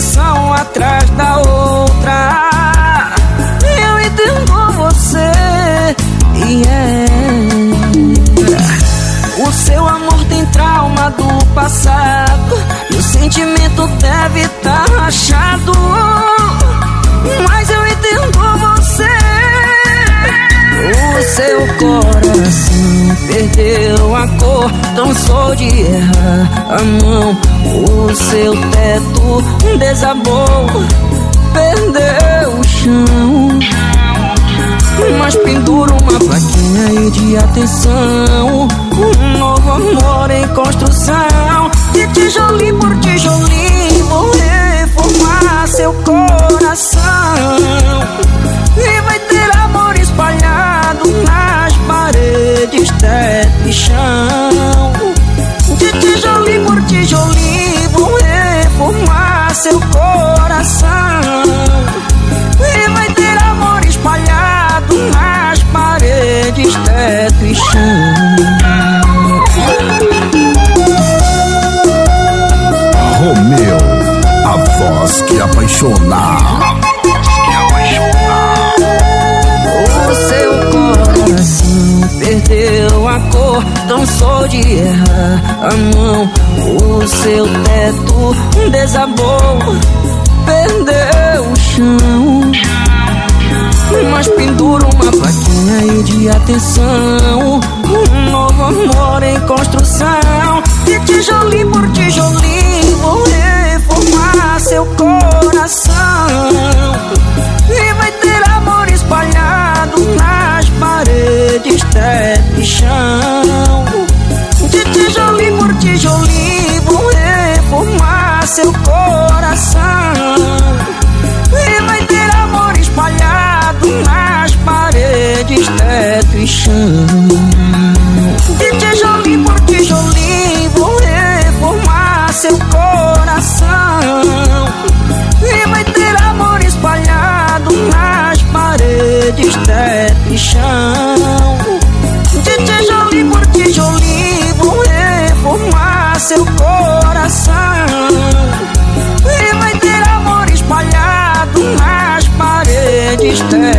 São atrás. Perdeu a cor, cansou de errar a mão. O seu teto desabou, perdeu o chão. Mas pendura uma plaquinha aí de atenção. Um novo amor em construção. De tijolinho por tijolinho, vou reformar seu coração. Voz que apaixona. O seu coração perdeu a cor, cansou de errar a mão. O seu teto desabou, perdeu o chão. Mas pendura uma plaquinha aí de atenção. Um novo amor em construção. De tijolinho por tijolinho, vou reformar seu coração. E vai ter amor espalhado nas paredes, teto e chão. De tijolinho por tijolinho, vou reformar seu coração. E vai ter amor espalhado nas paredes, teto e chão. paixão De tijolinho por tijolinho Vou reformar seu coração. E vai ter amor espalhado Nas paredes dela.